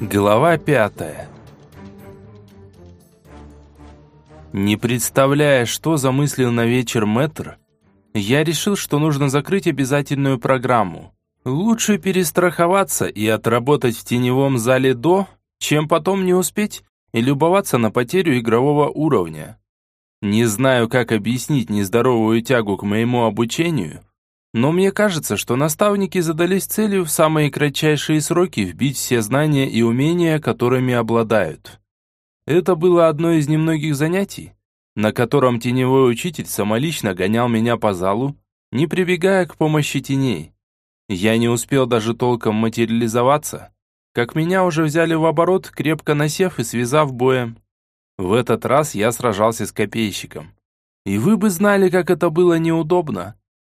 Глава пятая Не представляя, что замыслил на вечер мэтр, я решил, что нужно закрыть обязательную программу. Лучше перестраховаться и отработать в теневом зале до, чем потом не успеть и любоваться на потерю игрового уровня. Не знаю, как объяснить нездоровую тягу к моему обучению, но мне кажется, что наставники задались целью в самые кратчайшие сроки вбить все знания и умения, которыми обладают. Это было одно из немногих занятий, на котором теневой учитель самолично гонял меня по залу, не прибегая к помощи теней. Я не успел даже толком материализоваться, как меня уже взяли в оборот, крепко насев и связав боем. В этот раз я сражался с копейщиком. И вы бы знали, как это было неудобно.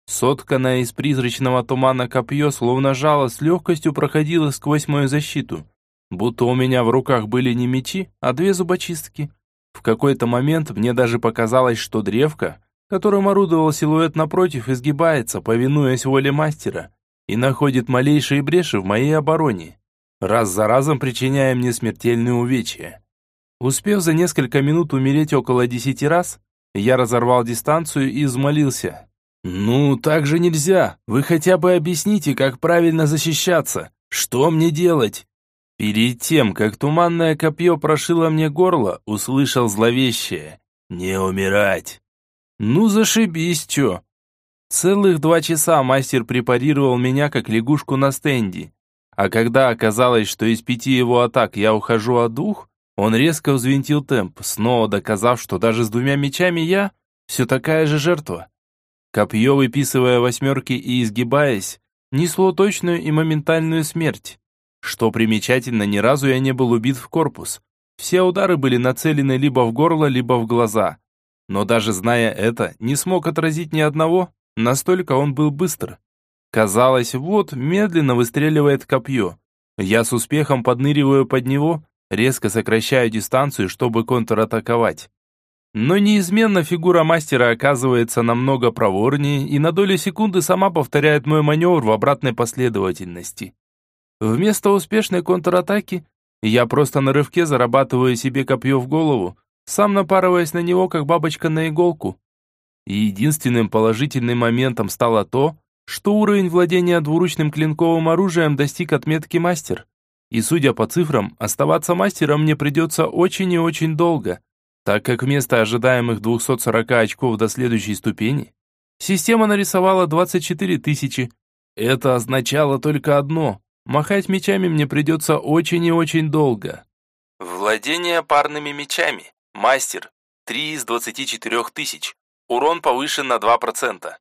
Сотканное из призрачного тумана копье, словно жало, с легкостью проходило сквозь мою защиту. Будто у меня в руках были не мечи, а две зубочистки. В какой-то момент мне даже показалось, что древко, которым орудовал силуэт напротив, изгибается, повинуясь воле мастера, и находит малейшие бреши в моей обороне, раз за разом причиняя мне смертельные увечья. Успев за несколько минут умереть около десяти раз, я разорвал дистанцию и взмолился. «Ну, так же нельзя. Вы хотя бы объясните, как правильно защищаться. Что мне делать?» Перед тем, как туманное копье прошило мне горло, услышал зловещее «Не умирать!» «Ну, зашибись, чё!» Целых два часа мастер препарировал меня, как лягушку на стенде. А когда оказалось, что из пяти его атак я ухожу от двух, он резко взвинтил темп, снова доказав, что даже с двумя мечами я все такая же жертва. Копье, выписывая восьмерки и изгибаясь, несло точную и моментальную смерть. Что примечательно, ни разу я не был убит в корпус. Все удары были нацелены либо в горло, либо в глаза. Но даже зная это, не смог отразить ни одного, настолько он был быстр. Казалось, вот медленно выстреливает копье. Я с успехом подныриваю под него, резко сокращаю дистанцию, чтобы контратаковать. Но неизменно фигура мастера оказывается намного проворнее и на долю секунды сама повторяет мой маневр в обратной последовательности. Вместо успешной контратаки я просто на рывке зарабатываю себе копье в голову, сам напарываясь на него, как бабочка на иголку. И единственным положительным моментом стало то, что уровень владения двуручным клинковым оружием достиг отметки мастер. И судя по цифрам, оставаться мастером мне придется очень и очень долго, так как вместо ожидаемых 240 очков до следующей ступени, система нарисовала 24 тысячи. Это означало только одно Махать мечами мне придется очень и очень долго. Владение парными мечами. Мастер. 3 из 24 тысяч. Урон повышен на 2%.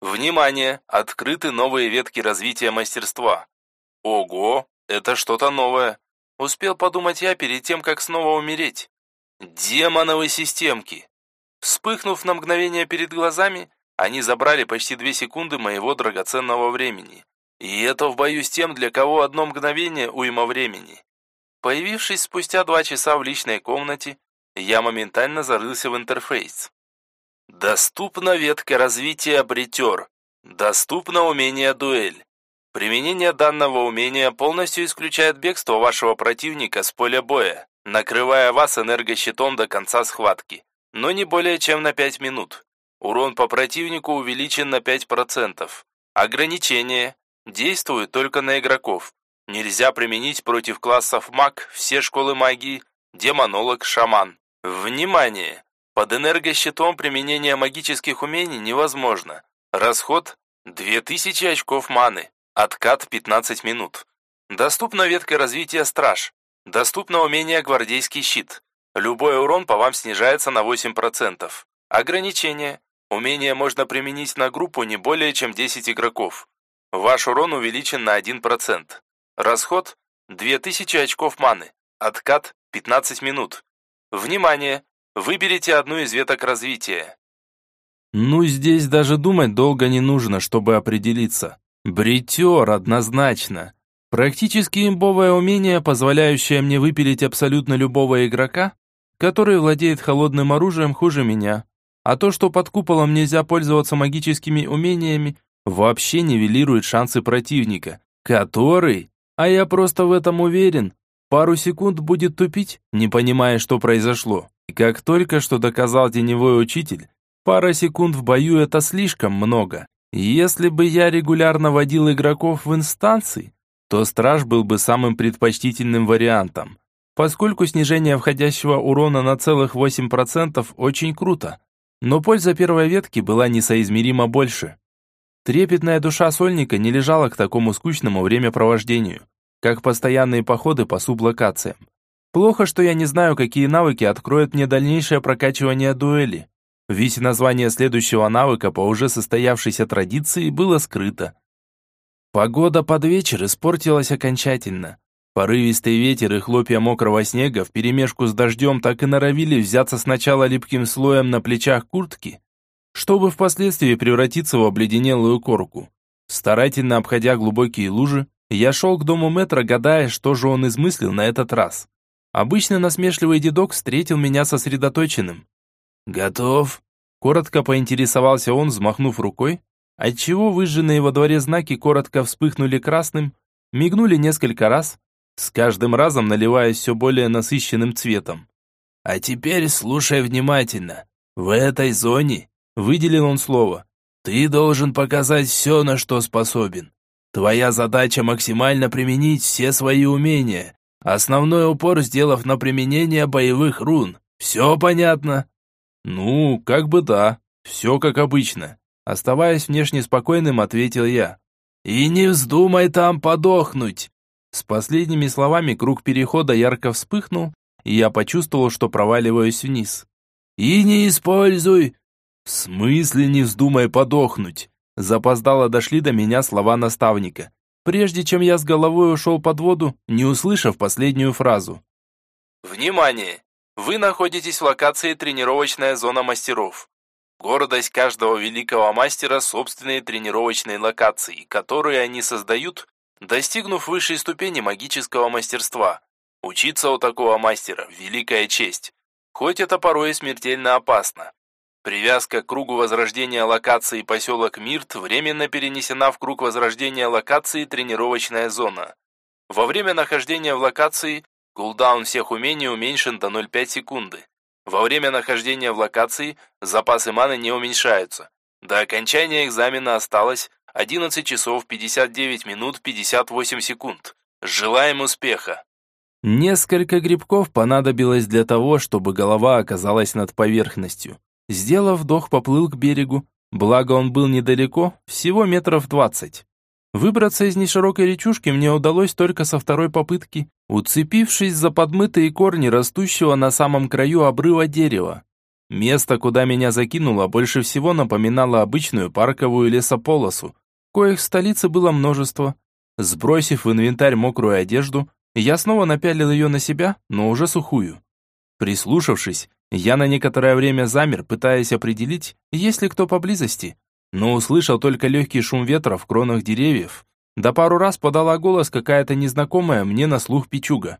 Внимание! Открыты новые ветки развития мастерства. Ого, это что-то новое. Успел подумать я перед тем, как снова умереть. Демоновые системки. Вспыхнув на мгновение перед глазами, они забрали почти две секунды моего драгоценного времени. И это в бою с тем, для кого одно мгновение уйма времени. Появившись спустя два часа в личной комнате, я моментально зарылся в интерфейс. Доступна ветка развития бритер. Доступно умение дуэль. Применение данного умения полностью исключает бегство вашего противника с поля боя, накрывая вас энергощитом до конца схватки, но не более чем на 5 минут. Урон по противнику увеличен на 5%. Ограничение. Действует только на игроков. Нельзя применить против классов маг, все школы магии, демонолог, шаман. Внимание! Под энергощитом применение магических умений невозможно. Расход 2000 очков маны. Откат 15 минут. Доступна ветка развития страж. Доступно умение гвардейский щит. Любой урон по вам снижается на 8%. Ограничение. Умение можно применить на группу не более чем 10 игроков. Ваш урон увеличен на 1%. Расход – 2000 очков маны. Откат – 15 минут. Внимание! Выберите одну из веток развития. Ну, здесь даже думать долго не нужно, чтобы определиться. Бритер однозначно. Практически имбовое умение, позволяющее мне выпилить абсолютно любого игрока, который владеет холодным оружием хуже меня. А то, что под куполом нельзя пользоваться магическими умениями, вообще нивелирует шансы противника, который, а я просто в этом уверен, пару секунд будет тупить, не понимая, что произошло. И как только что доказал теневой учитель, пара секунд в бою это слишком много. Если бы я регулярно водил игроков в инстанции, то страж был бы самым предпочтительным вариантом, поскольку снижение входящего урона на целых 8% очень круто. Но польза первой ветки была несоизмеримо больше. Трепетная душа сольника не лежала к такому скучному времяпровождению, как постоянные походы по сублокациям. Плохо, что я не знаю, какие навыки откроют мне дальнейшее прокачивание дуэли. Ведь название следующего навыка по уже состоявшейся традиции было скрыто. Погода под вечер испортилась окончательно. Порывистый ветер и хлопья мокрого снега вперемешку с дождем так и норовили взяться сначала липким слоем на плечах куртки, чтобы впоследствии превратиться в обледенелую корку. Старательно обходя глубокие лужи, я шел к дому метра, гадая, что же он измыслил на этот раз. Обычно насмешливый дедок встретил меня сосредоточенным. «Готов?» Коротко поинтересовался он, взмахнув рукой, отчего выжженные во дворе знаки коротко вспыхнули красным, мигнули несколько раз, с каждым разом наливаясь все более насыщенным цветом. «А теперь слушай внимательно. В этой зоне, выделил он слово, ты должен показать все, на что способен. Твоя задача максимально применить все свои умения, основной упор сделав на применение боевых рун. Все понятно?» «Ну, как бы да, все как обычно», оставаясь внешне спокойным, ответил я. «И не вздумай там подохнуть!» С последними словами круг перехода ярко вспыхнул, и я почувствовал, что проваливаюсь вниз. «И не используй!» «В смысле не вздумай подохнуть?» Запоздало дошли до меня слова наставника, прежде чем я с головой ушел под воду, не услышав последнюю фразу. «Внимание! Вы находитесь в локации «Тренировочная зона мастеров». Гордость каждого великого мастера – собственные тренировочные локации, которые они создают, достигнув высшей ступени магического мастерства. Учиться у такого мастера – великая честь, хоть это порой и смертельно опасно. Привязка к кругу возрождения локации поселок Мирт временно перенесена в круг возрождения локации тренировочная зона. Во время нахождения в локации Кулдаун всех умений уменьшен до 0,5 секунды. Во время нахождения в локации запасы маны не уменьшаются. До окончания экзамена осталось 11 часов 59 минут 58 секунд. Желаем успеха! Несколько грибков понадобилось для того, чтобы голова оказалась над поверхностью. Сделав вдох, поплыл к берегу. Благо он был недалеко, всего метров двадцать. Выбраться из неширокой речушки мне удалось только со второй попытки, уцепившись за подмытые корни растущего на самом краю обрыва дерева. Место, куда меня закинуло, больше всего напоминало обычную парковую лесополосу, коих в столице было множество. Сбросив в инвентарь мокрую одежду, я снова напялил ее на себя, но уже сухую. Прислушавшись, я на некоторое время замер, пытаясь определить, есть ли кто поблизости, но услышал только легкий шум ветра в кронах деревьев. Да пару раз подала голос какая-то незнакомая мне на слух печуга.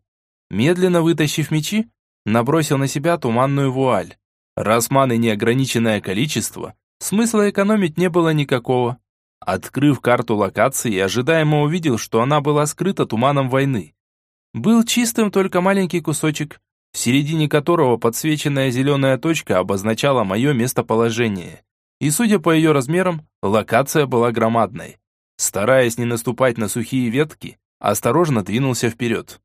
Медленно вытащив мечи, набросил на себя туманную вуаль. Раз маны неограниченное количество, смысла экономить не было никакого. Открыв карту локации, ожидаемо увидел, что она была скрыта туманом войны. Был чистым только маленький кусочек, в середине которого подсвеченная зеленая точка обозначала мое местоположение и, судя по ее размерам, локация была громадной. Стараясь не наступать на сухие ветки, осторожно двинулся вперед.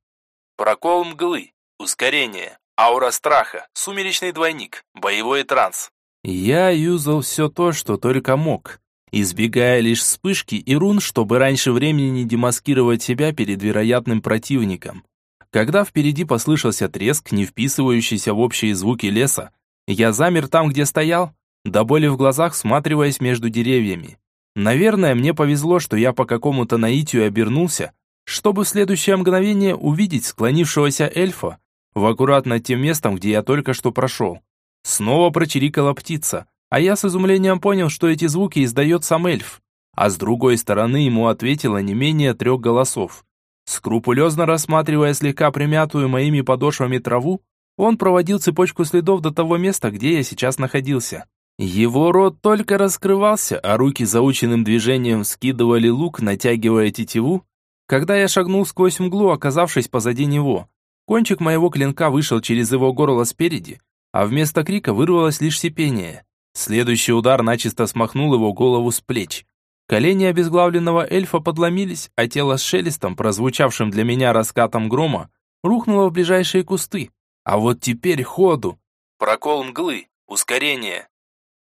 Прокол мглы, ускорение, аура страха, сумеречный двойник, боевой транс. Я юзал все то, что только мог, избегая лишь вспышки и рун, чтобы раньше времени не демаскировать себя перед вероятным противником. Когда впереди послышался треск, не вписывающийся в общие звуки леса, я замер там, где стоял, до боли в глазах всматриваясь между деревьями. Наверное, мне повезло, что я по какому-то наитию обернулся, чтобы в следующее мгновение увидеть склонившегося эльфа в аккуратно тем местом, где я только что прошел. Снова прочирикала птица, а я с изумлением понял, что эти звуки издает сам эльф. А с другой стороны ему ответило не менее трех голосов. Скрупулезно рассматривая слегка примятую моими подошвами траву, он проводил цепочку следов до того места, где я сейчас находился. Его рот только раскрывался, а руки заученным движением скидывали лук, натягивая тетиву, когда я шагнул сквозь мглу, оказавшись позади него. Кончик моего клинка вышел через его горло спереди, а вместо крика вырвалось лишь сипение. Следующий удар начисто смахнул его голову с плеч. Колени обезглавленного эльфа подломились, а тело с шелестом, прозвучавшим для меня раскатом грома, рухнуло в ближайшие кусты. А вот теперь ходу. Прокол мглы, ускорение.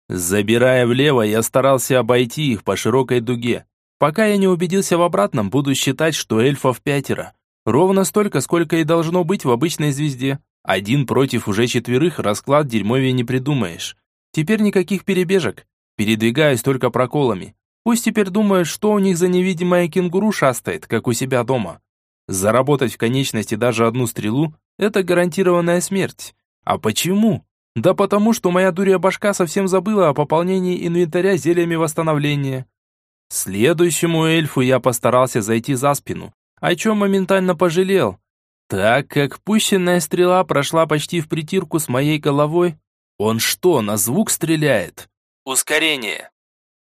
Забирая влево, я старался обойти их по широкой дуге. Пока я не убедился в обратном, буду считать, что эльфов пятеро. Ровно столько, сколько и должно быть в обычной звезде. Один против уже четверых расклад дерьмовее не придумаешь. Теперь никаких перебежек. Передвигаюсь только проколами. Пусть теперь думают, что у них за невидимая кенгуру шастает, как у себя дома. Заработать в конечности даже одну стрелу – это гарантированная смерть. А почему? Да потому, что моя дурья башка совсем забыла о пополнении инвентаря зельями восстановления. Следующему эльфу я постарался зайти за спину, о чем моментально пожалел, так как пущенная стрела прошла почти в притирку с моей головой. Он что, на звук стреляет? Ускорение.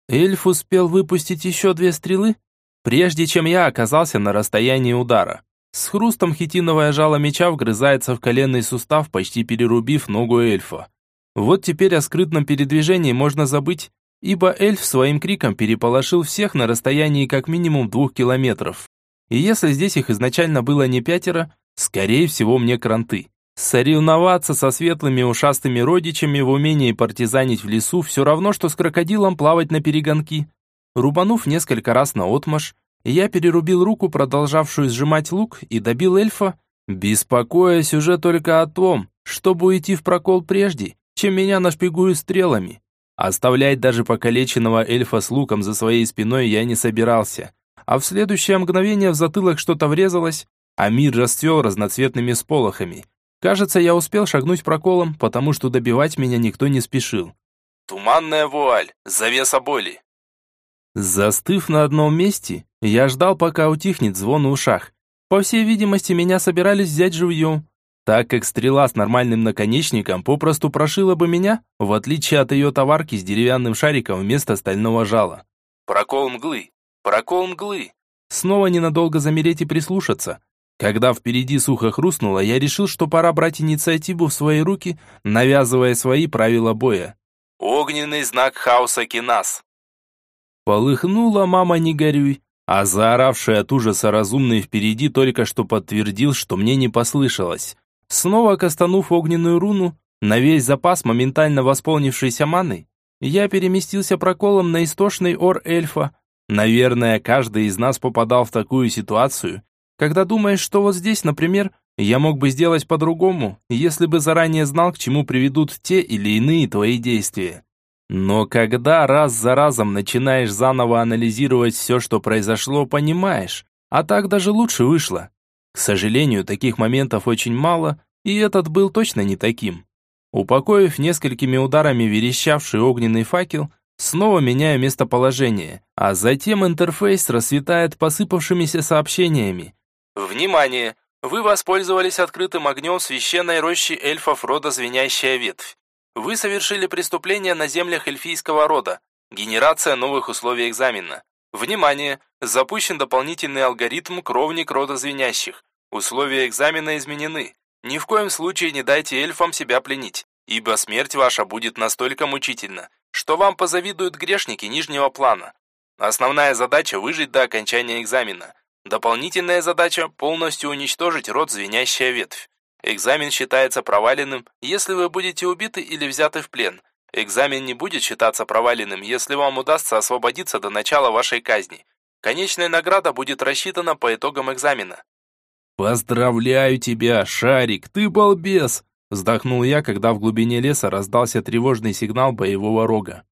Эльф успел выпустить еще две стрелы, прежде чем я оказался на расстоянии удара. С хрустом хитиновое жало меча вгрызается в коленный сустав, почти перерубив ногу эльфа. Вот теперь о скрытном передвижении можно забыть, ибо эльф своим криком переполошил всех на расстоянии как минимум двух километров. И если здесь их изначально было не пятеро, скорее всего мне кранты. Соревноваться со светлыми ушастыми родичами в умении партизанить в лесу все равно, что с крокодилом плавать на перегонки. Рубанув несколько раз на отмаш, я перерубил руку, продолжавшую сжимать лук, и добил эльфа, беспокоясь уже только о том, чтобы уйти в прокол прежде, чем меня нашпигуют стрелами. Оставлять даже покалеченного эльфа с луком за своей спиной я не собирался. А в следующее мгновение в затылок что-то врезалось, а мир расцвел разноцветными сполохами. Кажется, я успел шагнуть проколом, потому что добивать меня никто не спешил. Туманная вуаль, завеса боли. Застыв на одном месте, я ждал, пока утихнет звон в ушах. По всей видимости, меня собирались взять живьем, так как стрела с нормальным наконечником попросту прошила бы меня, в отличие от ее товарки с деревянным шариком вместо стального жала. Прокол мглы, прокол мглы. Снова ненадолго замереть и прислушаться. Когда впереди сухо хрустнуло, я решил, что пора брать инициативу в свои руки, навязывая свои правила боя. Огненный знак хаоса Кинас. Полыхнула мама не горюй, а заоравший от ужаса разумный впереди только что подтвердил, что мне не послышалось. Снова кастанув огненную руну, на весь запас моментально восполнившейся маной, я переместился проколом на истошный ор эльфа. Наверное, каждый из нас попадал в такую ситуацию, когда думаешь, что вот здесь, например, я мог бы сделать по-другому, если бы заранее знал, к чему приведут те или иные твои действия. Но когда раз за разом начинаешь заново анализировать все, что произошло, понимаешь, а так даже лучше вышло. К сожалению, таких моментов очень мало, и этот был точно не таким. Упокоив несколькими ударами верещавший огненный факел, снова меняю местоположение, а затем интерфейс расцветает посыпавшимися сообщениями. Внимание! Вы воспользовались открытым огнем священной рощи эльфов рода Звенящая Ветвь. Вы совершили преступление на землях эльфийского рода. Генерация новых условий экзамена. Внимание! Запущен дополнительный алгоритм кровник рода звенящих. Условия экзамена изменены. Ни в коем случае не дайте эльфам себя пленить, ибо смерть ваша будет настолько мучительна, что вам позавидуют грешники нижнего плана. Основная задача – выжить до окончания экзамена. Дополнительная задача – полностью уничтожить род звенящая ветвь. Экзамен считается проваленным, если вы будете убиты или взяты в плен. Экзамен не будет считаться проваленным, если вам удастся освободиться до начала вашей казни. Конечная награда будет рассчитана по итогам экзамена. «Поздравляю тебя, Шарик, ты балбес!» Вздохнул я, когда в глубине леса раздался тревожный сигнал боевого рога.